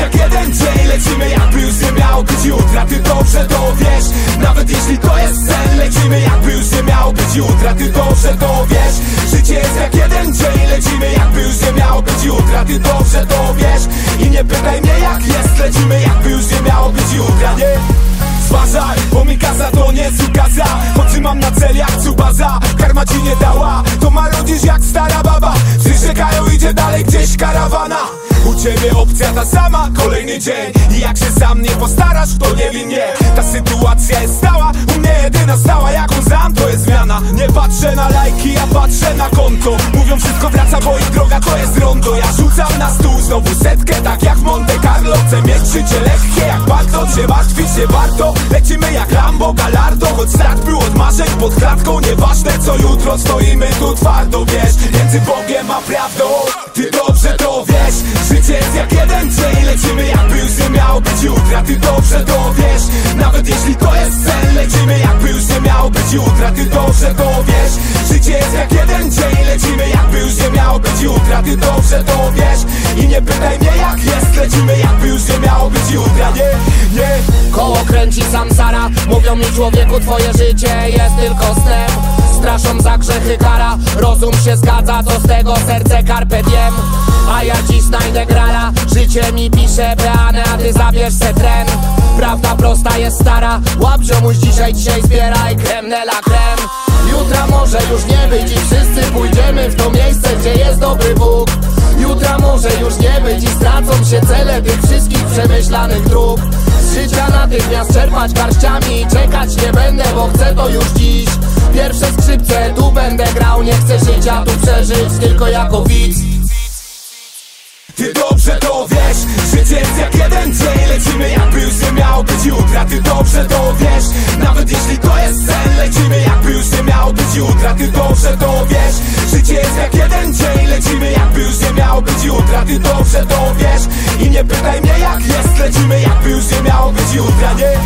jak jeden dzień Lecimy jakby już nie miało być jutra Ty dobrze to wiesz Nawet jeśli to jest sen Lecimy jakby już nie miało być jutra Ty dobrze to wiesz Życie jest jak jeden dzień Lecimy jakby już nie miało być jutra Ty dobrze to wiesz I nie pytaj mnie jak jest. Lecimy jakby już nie miało być jutra. Nie Zważaj, bo mi kasa to nie sukaza ta sama, kolejny dzień. I jak się sam nie postarasz, to nie win mnie Ta sytuacja jest stała, u mnie jedyna stała. Jaką znam, to jest zmiana. Nie patrzę na lajki, ja patrzę na konto. Mówią wszystko wraca, bo ich droga to jest rondo. Ja rzucam na stół znowu setkę, tak jak Monte Carlo. Chcę mieć życie lekkie jak bardzo Się martwić nie warto, lecimy jak Lambo Gallardo Choć strach był od marzeń pod klatką. Nieważne co jutro, stoimy tu twardo Wiesz, między Bogiem a prawdą. Ty być jutra Ty dobrze to wiesz Nawet jeśli to jest sen Lecimy jakby już nie miało być jutra. Ty dobrze to wiesz Życie jest jak jeden dzień Lecimy jakby już nie miało być jutra. Ty dobrze to wiesz I nie pytaj mnie jak jest Lecimy jakby już nie miało być jutra. Nie, nie. Koło kręci samsara Mówią mi człowieku twoje życie jest tylko snem Straszą za grzechy kara. Rozum się zgadza, to z tego serce carpe diem A ja dziś znajdę grala. Życie mi pisze peanę, a ty zabierz se tren. Prawda prosta jest stara. Łap ziomuś dzisiaj, dzisiaj zbieraj krem de la creme Jutra może już nie być i wszyscy pójdziemy w to miejsce, gdzie jest dobry Bóg. Jutra może już nie być i stracą się cele tych wszystkich przemyślanych dróg. Z życia natychmiast czerpać garściami i czekać nie będę, bo chcę to już dziś. Pierwsze skrzypce, tu będę grał, nie chcę życia tu przeżyć, tylko jako widz Ty dobrze to wiesz Życie jest jak jeden dzień Lecimy jakby już nie miało być jutra. Ty dobrze to wiesz Nawet jeśli to jest sen Lecimy jakby już nie miało być jutra. Ty dobrze to wiesz Życie jest jak jeden dzień Lecimy jakby już nie miało być jutra. Ty dobrze to wiesz I nie pytaj mnie jak jest Lecimy jakby już nie miało być jutra. Nie,